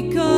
because